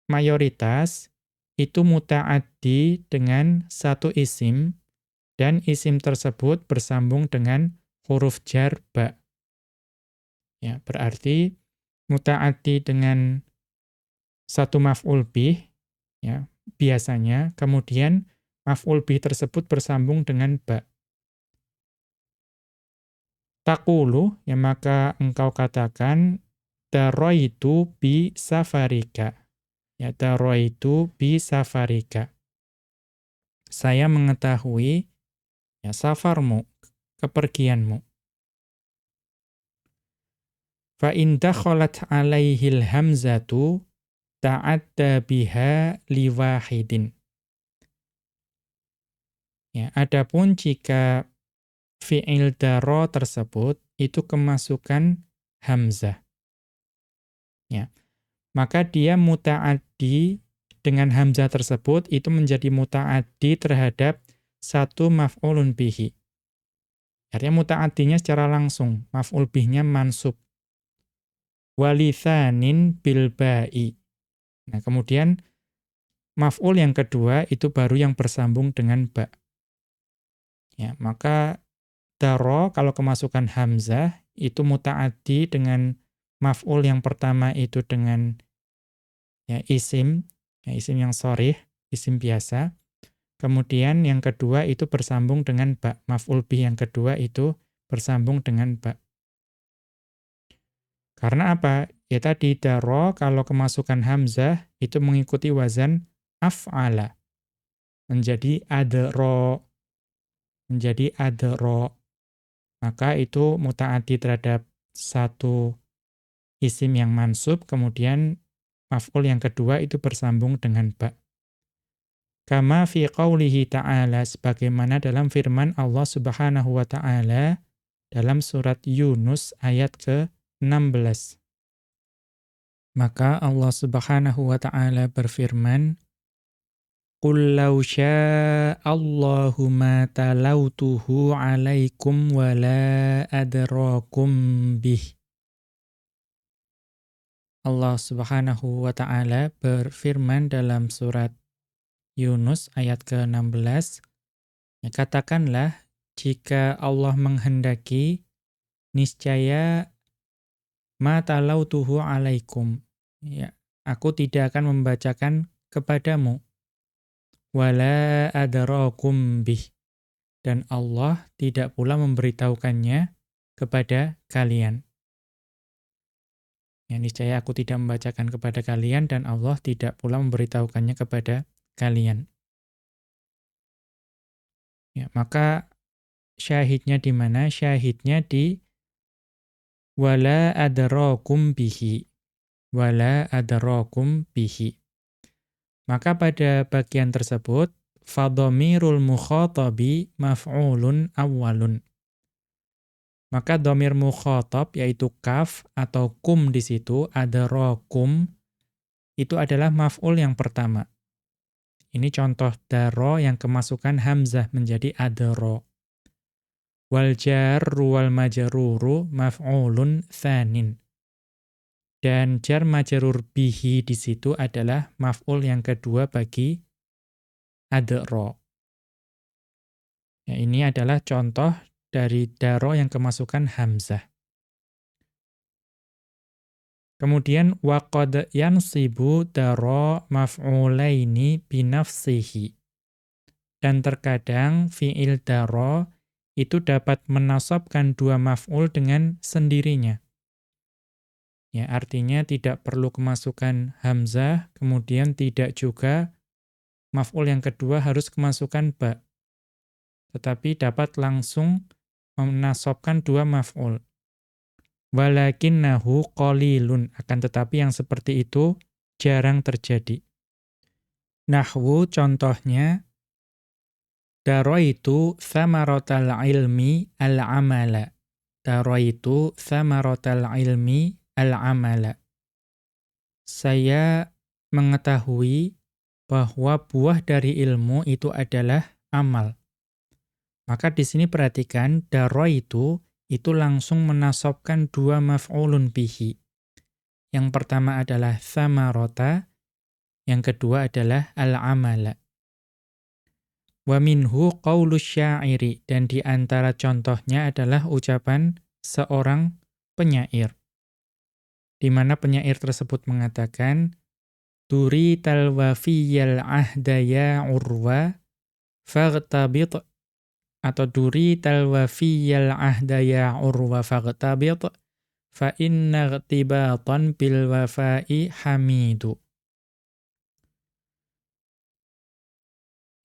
mayoritas itu muta'addi dengan satu isim dan isim tersebut bersambung dengan huruf jar ba. Ya, berarti muta'addi dengan satu maf'ul bih ya, biasanya kemudian maf'ul bih tersebut bersambung dengan ba. Takulu, ya maka engkau katakan daraitu bi safarika Ya itu bi safarika. Saya mengetahui ya safarmu, kepergianmu. Fa in dakhalat alaihil hamzatu ta'adda biha liwahidin. Ya, adapun jika fi'il daro tersebut itu kemasukan hamzah. Ya maka dia muta'addi dengan hamzah tersebut itu menjadi muta'addi terhadap satu maf'ulun bihi. Artinya muta'addinya secara langsung, maf'ul bihnya mansub. Walithanin bilba'i. Nah, kemudian maf'ul yang kedua itu baru yang bersambung dengan ba. Ya, maka daro kalau kemasukan hamzah itu muta'addi dengan maf'ul yang pertama itu dengan ya isim, ya isim yang sorih, isim biasa. Kemudian yang kedua itu bersambung dengan ba. Maf'ul bih yang kedua itu bersambung dengan ba. Karena apa? Ya tadi daro kalau kemasukan hamzah itu mengikuti wazan af'ala. Menjadi adro. menjadi adro. Maka itu muta'ati terhadap satu isim yang mansub, kemudian maf'ul yang kedua itu bersambung dengan ba. Kama fi qawlihi ta'ala, sebagaimana dalam firman Allah subhanahu wa ta'ala dalam surat Yunus ayat ke-16. Maka Allah subhanahu wa ta'ala berfirman, Qul law sya'allahu ma talautuhu alaikum wa la adrakum bih. Allah Subhanahu wa taala berfirman dalam surat Yunus ayat ke-16, ya, katakanlah jika Allah menghendaki niscaya ma talautuhu alaikum. Ya, aku tidak akan membacakan kepadamu wala adrakum bih. Dan Allah tidak pula memberitahukannya kepada kalian. Ya, niscaya aku tidak membacakan kepada kalian dan Allah tidak pula memberitahukannya kepada kalian. Ya, maka syahidnya di mana? Syahidnya di wala adrakum bihi. Wala adrakum bihi. Maka pada bagian tersebut, fadomirul mukhatabi maf'ulun awalun. Maka domir mukhatab yaitu kaf atau kum di situ ada rokum itu adalah maf'ul yang pertama. Ini contoh daro yang kemasukan hamzah menjadi adaro. Wal jarru wal majruru maf'ulun thanin. Dan jar majrur bihi di situ adalah maf'ul yang kedua bagi adro. Ya, ini adalah contoh dari daro yang kemasukan hamzah. Kemudian waqad yansibu daro maf'ulaini binafsihi. Dan terkadang fi'il daro itu dapat menasobkan dua maf'ul dengan sendirinya. Ya, artinya tidak perlu kemasukan hamzah, kemudian tidak juga maf'ul yang kedua harus kemasukan ba. Tetapi dapat langsung menasobkan dua maf'ul. Walakinnahu qalilun, akan tetapi yang seperti itu jarang terjadi. Nahwu contohnya daraitu thamaratal ilmi al-amala. Daraitu thamaratal ilmi al-amala. Saya mengetahui bahwa buah dari ilmu itu adalah amal. Maka di sini perhatikan daro itu itu langsung menasobkan dua maf'ulun bihi. Yang pertama adalah thamarota, yang kedua adalah al-amala. Wa minhu qawlu syairi dan di antara contohnya adalah ucapan seorang penyair di mana penyair tersebut mengatakan Turi talwafiyal ahdaya urwa faghtabit atau duri talwafiyal ahdaya urwa faghtabit fa inna ghtibatan bil wafai hamidu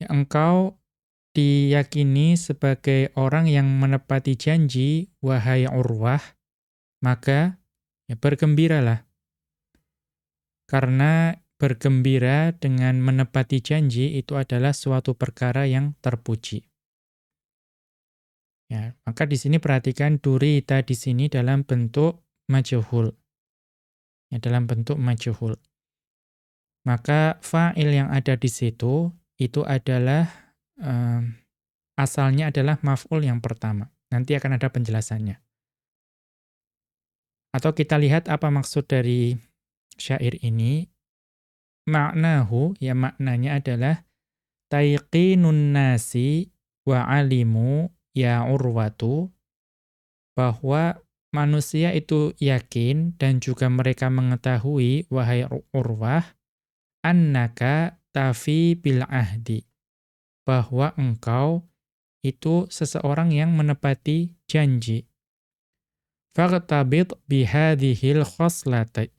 ya, engkau diyakini sebagai orang yang menepati janji wahai urwah maka Ya, bergembiralah. Karena bergembira dengan menepati janji itu adalah suatu perkara yang terpuji. Ya, maka di sini perhatikan durita di sini dalam bentuk majhul. Ya, dalam bentuk majhul. Maka fa'il yang ada di situ itu adalah um, asalnya adalah maf'ul yang pertama. Nanti akan ada penjelasannya. Atau kita lihat apa maksud dari syair ini. Maknahu, ya maknanya adalah taiqinun nasi wa alimu ya urwatu bahwa manusia itu yakin dan juga mereka mengetahui wahai urwah annaka tafi bil ahdi bahwa engkau itu seseorang yang menepati janji Faghtabit bihadihil khoslati.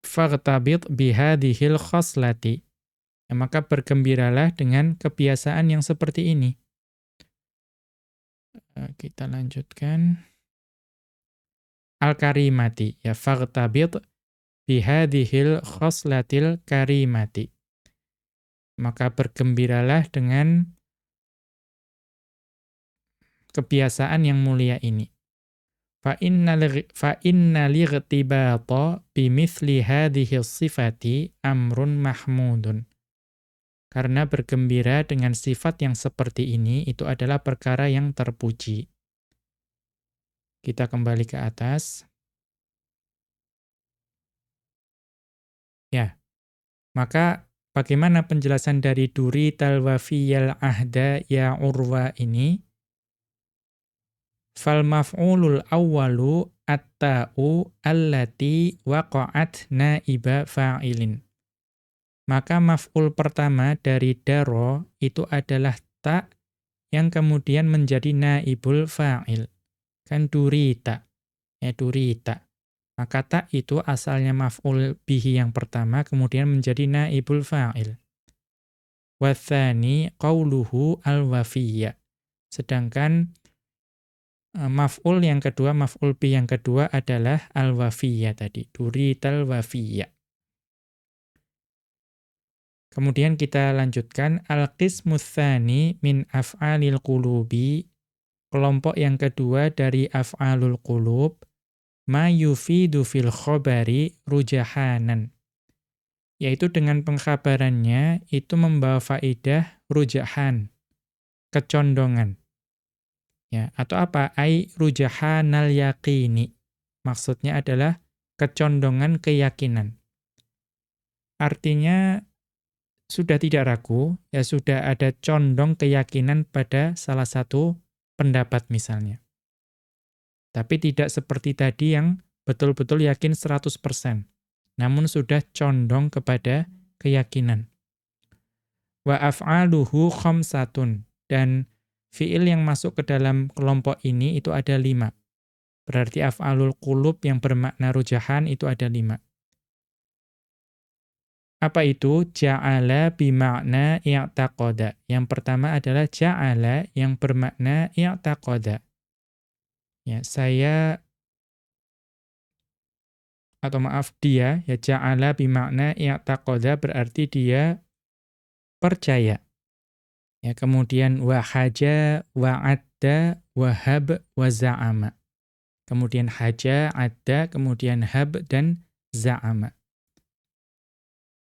Faghtabit bihadihil khoslati. Ya, maka bergembiralah dengan kebiasaan yang seperti ini. Eh, kita lanjutkan. Al-karimati. Ya, faghtabit bihadihil khoslatil karimati. Maka bergembiralah dengan kebiasaan yang mulia ini. Fa inna lightibata bimithli hadhihi sifati amrun mahmudun. Karena bergembira dengan sifat yang seperti ini itu adalah perkara yang terpuji. Kita kembali ke atas. Ya. Maka bagaimana penjelasan dari duri talwafiyal ahda ya urwa ini? Fal maf'ulul awwalu at-ta'u allati waqa'at naiba fa'ilin. Maka maf'ul pertama dari daro itu adalah ta yang kemudian menjadi naibul fa'il. Kan durita. Ya durita. Maka ta itu asalnya maf'ul bihi yang pertama kemudian menjadi naibul fa'il. Wathani qawluhu al-wafiyya. Sedangkan Eh, maf'ul yang kedua, maf'ul bi yang kedua adalah al-wafiyya tadi, durital wafiyya. Kemudian kita lanjutkan al-qismu tsani min af'alil qulubi. Kelompok yang kedua dari af'alul qulub ma yufidu fil khabari rujahanan. Yaitu dengan pengkhabarannya itu membawa faidah rujahan, kecondongan. Ya, atau apa? Ai rujahanal yaqini. Maksudnya adalah kecondongan keyakinan. Artinya sudah tidak ragu, ya sudah ada condong keyakinan pada salah satu pendapat misalnya. Tapi tidak seperti tadi yang betul-betul yakin 100%. Namun sudah condong kepada keyakinan. Wa af'aluhu khamsatun. Dan fiil yang masuk ke dalam kelompok ini itu ada lima. Berarti af'alul qulub yang bermakna rujahan itu ada lima. Apa itu? Ja'ala bimakna i'taqoda. Yang pertama adalah ja'ala yang bermakna i'taqoda. Ya, saya atau maaf dia ya ja'ala bimakna i'taqoda berarti dia percaya. Ya, kemudian wahaja, wa'adda, wahab, waza'ama. Kemudian haja, adda, kemudian hab, dan za'ama.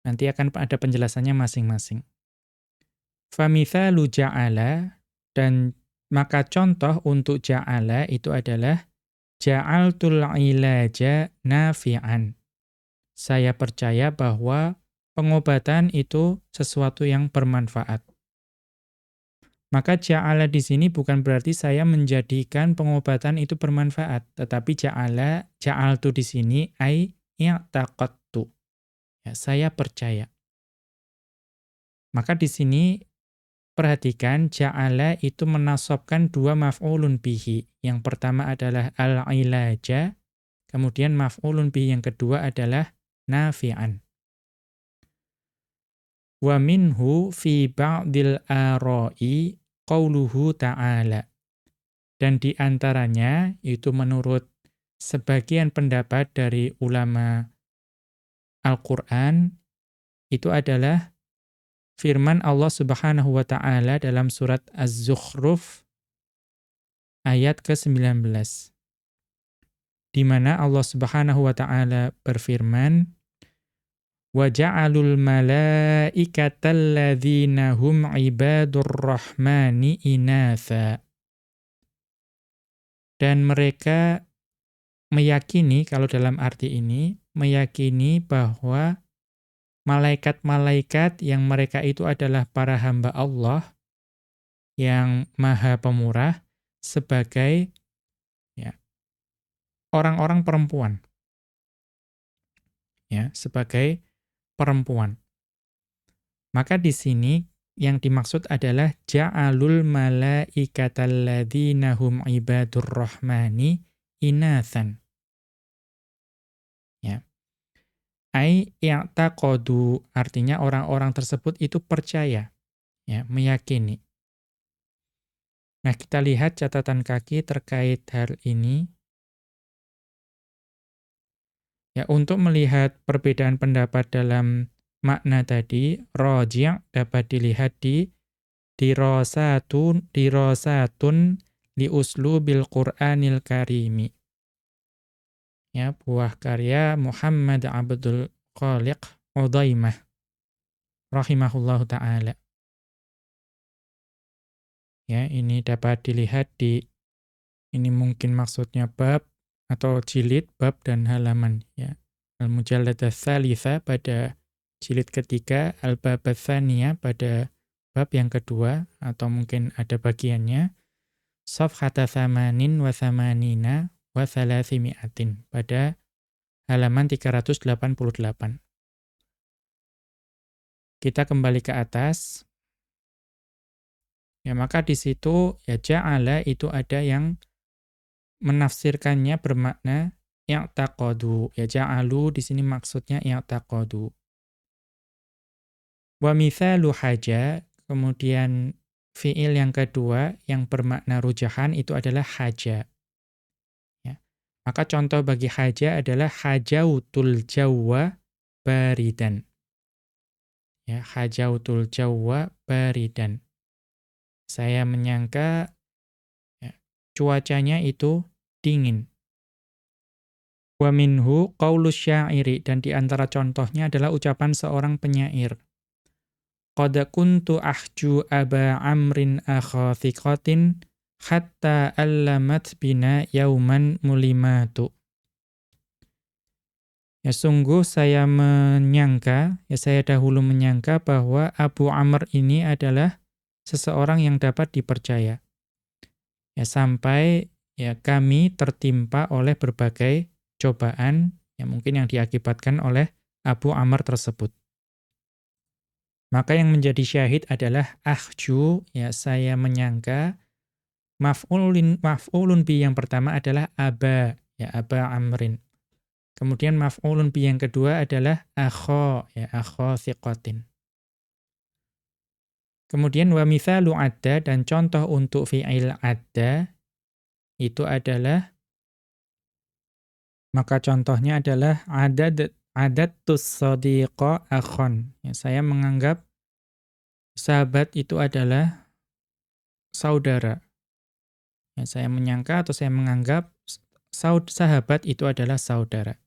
Nanti akan ada penjelasannya masing-masing. Famithalu ja'ala, dan maka contoh untuk ja'ala itu adalah ja'altul ilaja nafi'an. Saya percaya bahwa pengobatan itu sesuatu yang bermanfaat. Maka ja'ala di sini bukan berarti saya menjadikan pengobatan itu bermanfaat, tetapi ja'ala ja'altu di sini ai i'taqattu. Ya, saya percaya. Maka di sini perhatikan ja'ala itu menasobkan dua maf'ulun bihi. Yang pertama adalah al-ilaja, kemudian maf'ulun bihi yang kedua adalah nafi'an. Wa minhu fi ba'dil ara'i qauluhu ta'ala. Dan di antaranya itu menurut sebagian pendapat dari ulama Al-Qur'an itu adalah firman Allah Subhanahu wa taala dalam surat Az-Zukhruf ayat ke-19. Di mana Allah Subhanahu wa taala berfirman, malaikatal ladzina hum ibadur rahmani inatha dan mereka meyakini kalau dalam arti ini meyakini bahwa malaikat-malaikat yang mereka itu adalah para hamba Allah yang maha pemurah sebagai ya orang-orang perempuan ya sebagai perempuan. Maka di sini yang dimaksud adalah ja'alul malaikatal ladzina hum ibadur rahmani inathan. Ya. Ai i'taqadu artinya orang-orang tersebut itu percaya, ya, meyakini. Nah, kita lihat catatan kaki terkait hal ini. Ya, untuk melihat perbedaan pendapat dalam makna tadi, roji' dapat dilihat di dirosatun dirosatun li uslubil Qur'anil Karimi. Ya, buah karya Muhammad Abdul Khaliq Udaimah rahimahullahu taala. Ya, ini dapat dilihat di ini mungkin maksudnya bab atau jilid, bab dan halaman ya. Al-Mujallad tsalitsa pada jilid ketiga, Al-Bab pada bab yang kedua atau mungkin ada bagiannya Safhata thamanin wa thamanina wa thalathimi'atin pada halaman 388. Kita kembali ke atas. Ya, maka di situ ya ja'ala itu ada yang menafsirkannya bermakna i'taqadu. Ya ja'alu di sini maksudnya i'taqadu. Wa mithalu haja, kemudian fiil yang kedua yang bermakna rujahan itu adalah haja. Ya. Maka contoh bagi haja adalah hajautul jawwa baridan. Ya, hajautul jawwa baridan. Saya menyangka cuacanya itu dingin. Wa minhu qaulus syairi dan di antara contohnya adalah ucapan seorang penyair. Qad kuntu ahju aba amrin akha thiqatin hatta allamat bina yauman mulimatu. Ya sungguh saya menyangka, ya saya dahulu menyangka bahwa Abu Amr ini adalah seseorang yang dapat dipercaya ya sampai ya kami tertimpa oleh berbagai cobaan yang mungkin yang diakibatkan oleh Abu Amr tersebut. Maka yang menjadi syahid adalah ahju, ya saya menyangka maf'ulun maf'ulun bi yang pertama adalah aba, ya aba amrin. Kemudian maf'ulun bi yang kedua adalah akho, ya akho thiqatin. Kemudian wa mithalu adda dan contoh untuk fi'il adda itu adalah maka contohnya adalah adad adatus sadiqa akhon. Ya, saya menganggap sahabat itu adalah saudara. Ya, saya menyangka atau saya menganggap sahabat itu adalah saudara.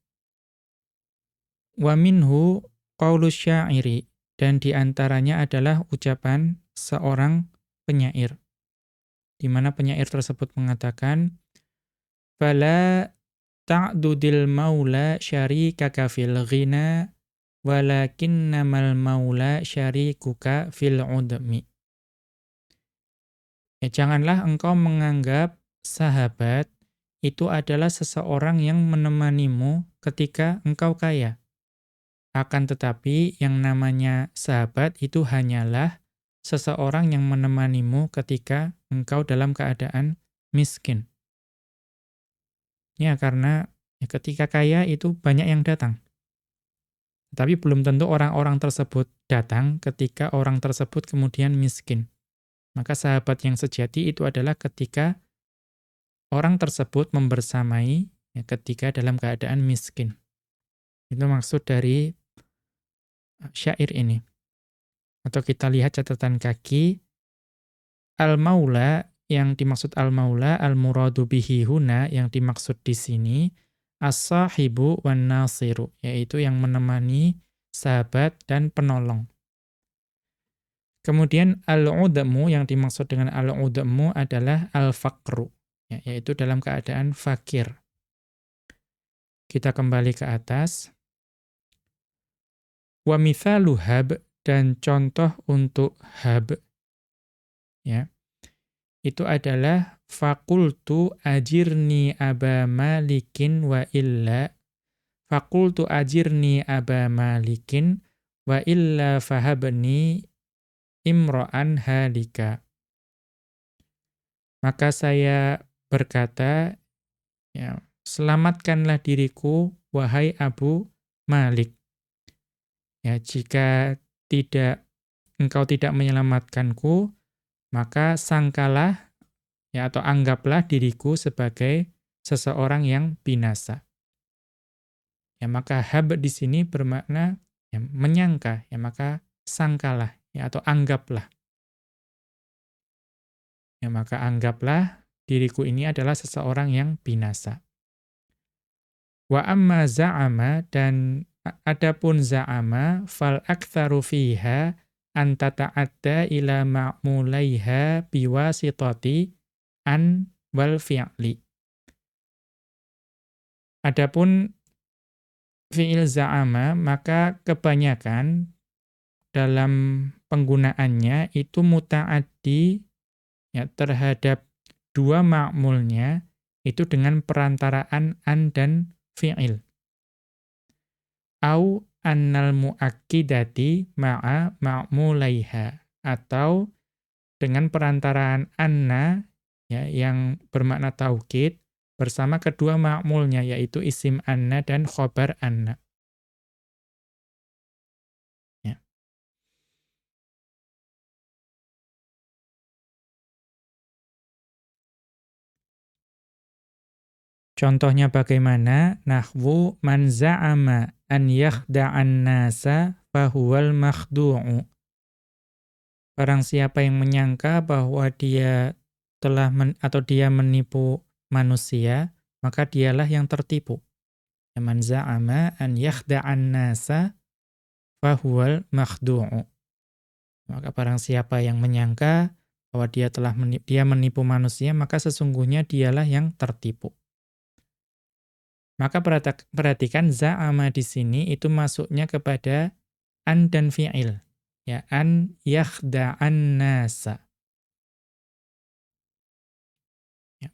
Wa minhu qaulu syairi dan di antaranya adalah ucapan seorang penyair. Di mana penyair tersebut mengatakan, Fala ta'dudil maula syarikaka fil ghina, walakinnamal maula syarikuka fil udmi. Ya, janganlah engkau menganggap sahabat itu adalah seseorang yang menemanimu ketika engkau kaya. Akan tetapi yang namanya sahabat itu hanyalah seseorang yang menemanimu ketika engkau dalam keadaan miskin. Ya, karena ya, ketika kaya itu banyak yang datang. Tapi belum tentu orang-orang tersebut datang ketika orang tersebut kemudian miskin. Maka sahabat yang sejati itu adalah ketika orang tersebut membersamai ya, ketika dalam keadaan miskin. Itu maksud dari syair ini. Atau kita lihat catatan kaki, Al-Maula, yang dimaksud Al-Maula, Al-Muradu huna, yang dimaksud di sini, As-sahibu wan nasiru, yaitu yang menemani sahabat dan penolong. Kemudian al-udmu yang dimaksud dengan al-udmu adalah al-faqru, ya, yaitu dalam keadaan fakir. Kita kembali ke atas. Wa mithalu hab dan contoh untuk hab ya. Itu adalah fakultu ajirni aba malikin wa illa fakultu ajirni aba malikin wa illa fahabni imro'an halika. Maka saya berkata, ya, selamatkanlah diriku, wahai Abu Malik. Ya, jika tidak engkau tidak menyelamatkanku, maka sangkalah ya atau anggaplah diriku sebagai seseorang yang binasa. Ya maka hab di sini bermakna ya, menyangka, ya maka sangkalah ya atau anggaplah. Ya maka anggaplah diriku ini adalah seseorang yang binasa. Wa amma za'ama dan adapun za'ama fal aktsaru fiha an tata'adda ila ma'mulaiha biwasitati an wal fi'li. Adapun fi'il za'ama maka kebanyakan dalam penggunaannya itu muta'addi ya terhadap dua ma'mulnya itu dengan perantaraan an dan fi'il. Au annal muakkidati ma'a ma'mulaiha atau dengan perantaraan anna ya yang bermakna taukid bersama kedua ma'mulnya yaitu isim anna dan khobar anna. Contohnya bagaimana? Nahwu man za'ama an yakhda'an nasa fahuwal makhdu'u. Barang siapa yang menyangka bahwa dia telah men, atau dia menipu manusia, maka dialah yang tertipu. Man za'ama an yakhda'an nasa fahuwal makhdu'u. Maka barang siapa yang menyangka bahwa dia telah menipu, dia menipu manusia, maka sesungguhnya dialah yang tertipu. Maka perhatikan za'ama di sini itu masuknya kepada an dan fi'il. Ya, an yakhda'an nasa. Ya.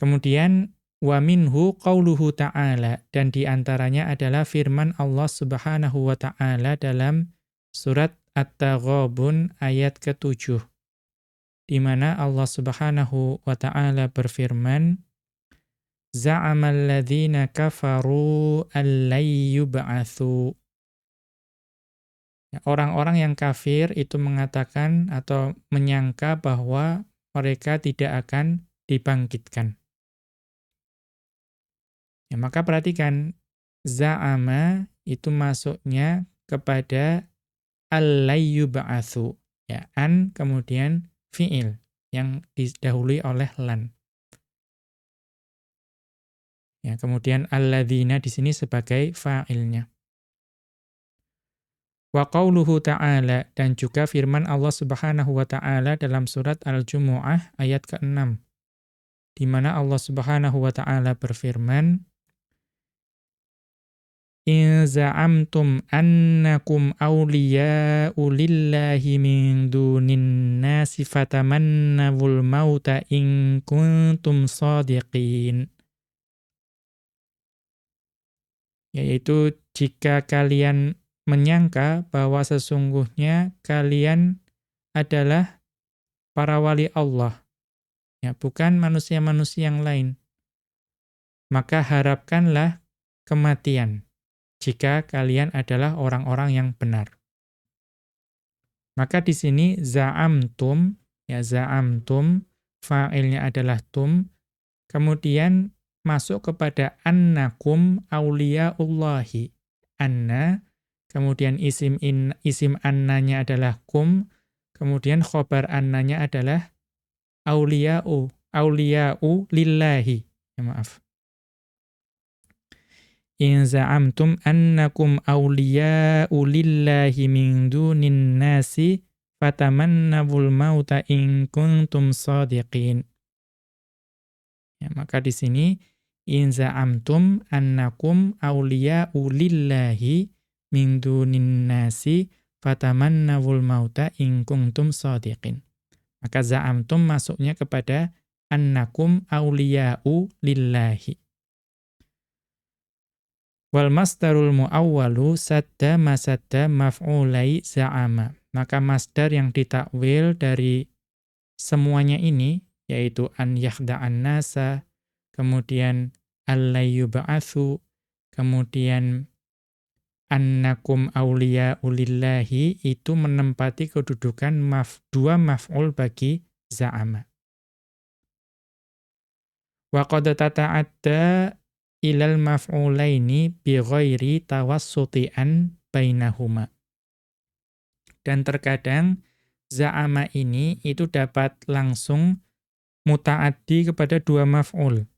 Kemudian wa minhu qauluhu ta'ala dan di antaranya adalah firman Allah Subhanahu wa taala dalam surat At-Taghabun ayat ke-7 di mana Allah Subhanahu wa taala berfirman za'amal ladzina kafaru allay yub'atsu ya, Orang-orang yang kafir itu mengatakan atau menyangka bahwa mereka tidak akan dibangkitkan. Ya, maka perhatikan, za'ama itu masuknya kepada allayyub'atsu. Ya, an kemudian fi'il yang didahului oleh lan. Ya, kemudian alladzina di sini sebagai fa'ilnya. Wa qauluhu ta'ala dan juga firman Allah Subhanahu wa taala dalam surat Al-Jumu'ah ayat ke-6 di mana Allah Subhanahu wa taala berfirman In za'amtum annakum awliya'u lillahi min dunin nasi fatamannawul mauta in kuntum sadiqin yaitu jika kalian menyangka bahwa sesungguhnya kalian adalah para wali Allah, ya bukan manusia-manusia yang lain. Maka harapkanlah kematian jika kalian adalah orang-orang yang benar. Maka di sini za'amtum, ya za'amtum, fa'ilnya adalah tum, kemudian masuk kepada annakum auliyaullahi. Anna, kemudian isim in, isim annanya adalah kum, kemudian khobar annanya adalah auliya'u, auliya'u lillahi. Ya, maaf. In za'amtum annakum auliya'u lillahi min dunin nasi fatamannawul mauta in kuntum sadiqin. Ya, maka di sini in za'amtum annakum awliya'u lillahi min dunin nasi fatamannawul mauta in kuntum sadiqin. Maka za'amtum masuknya kepada annakum awliya'u lillahi. Wal masdarul muawwalu sadda masadda maf'ulai za'ama. Maka masdar yang ditakwil dari semuanya ini, yaitu an yakhda'an nasa, kemudian allayyuba'atsu, kemudian annakum awliya ulillahi itu menempati kedudukan maf, dua maf'ul bagi za'ama. Wa qad tata'adda ilal maf'ulaini bi ghairi tawassuti'an bainahuma. Dan terkadang za'ama ini itu dapat langsung muta'addi kepada dua maf'ul.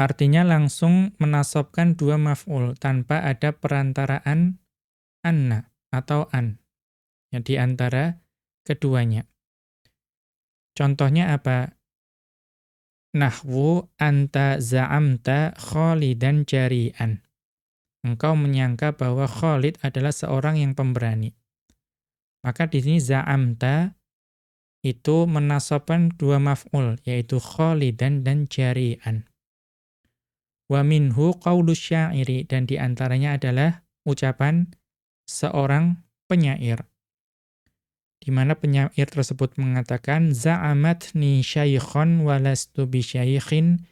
Artinya langsung menasobkan dua maf'ul tanpa ada perantaraan anna atau an. Ya, di antara keduanya. Contohnya apa? Nahwu anta za'amta khalidan jari'an. Engkau menyangka bahwa Khalid adalah seorang yang pemberani. Maka di sini za'amta itu menasobkan dua maf'ul, yaitu khalidan dan jari'an. Wa minhu qawlu syairi dan di antaranya adalah ucapan seorang penyair. Di mana penyair tersebut mengatakan za'amat ni syaikhon walastu bi syaikhin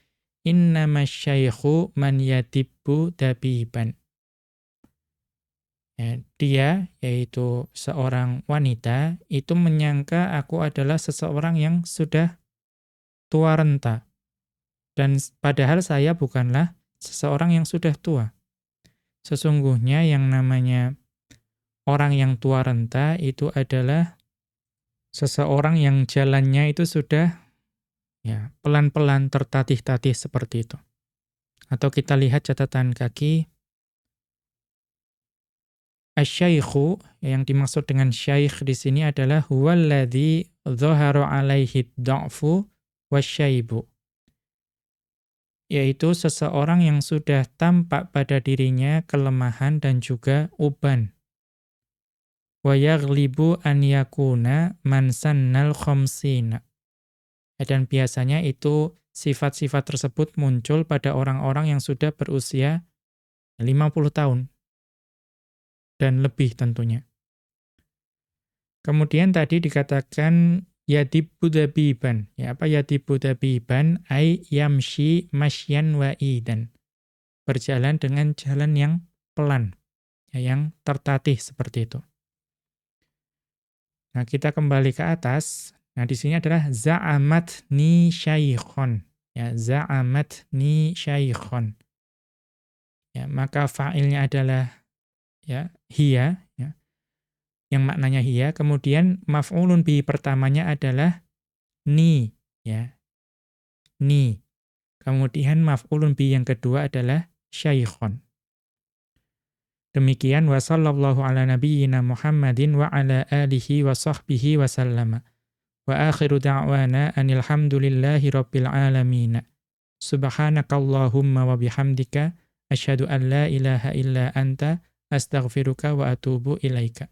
innama syaikhu man yatibbu dabiban. Ya, dia yaitu seorang wanita itu menyangka aku adalah seseorang yang sudah tua renta dan padahal saya bukanlah seseorang yang sudah tua. Sesungguhnya yang namanya orang yang tua renta itu adalah seseorang yang jalannya itu sudah ya pelan-pelan tertatih-tatih seperti itu. Atau kita lihat catatan kaki Asyaikhu yang dimaksud dengan syaikh di sini adalah huwallazi dhahara alaihi dha'fu wasyaibu yaitu seseorang yang sudah tampak pada dirinya kelemahan dan juga uban. Wa yaghlibu an yakuna man sannal khamsina. Dan biasanya itu sifat-sifat tersebut muncul pada orang-orang yang sudah berusia 50 tahun dan lebih tentunya. Kemudian tadi dikatakan yadibu dabiban. Ya, apa yadibu dabiban? Ay yamshi masyan wa idan. Berjalan dengan jalan yang pelan, ya, yang tertatih seperti itu. Nah, kita kembali ke atas. Nah, di sini adalah za'amat ni syaikhon. Ya, za'amat ni syaikhon. Ya, maka fa'ilnya adalah ya, hiya, ya yang maknanya hiya, kemudian maf'ulun bi pertamanya adalah ni, ya. Ni. Kemudian maf'ulun bi yang kedua adalah syaikhon. Demikian wa sallallahu ala nabiyyina Muhammadin wa ala alihi wa sahbihi wa sallama. Wa akhiru da'wana anil hamdulillahi rabbil alamin. Subhanakallahumma wa bihamdika asyhadu an la ilaha illa anta astaghfiruka wa atubu ilaika.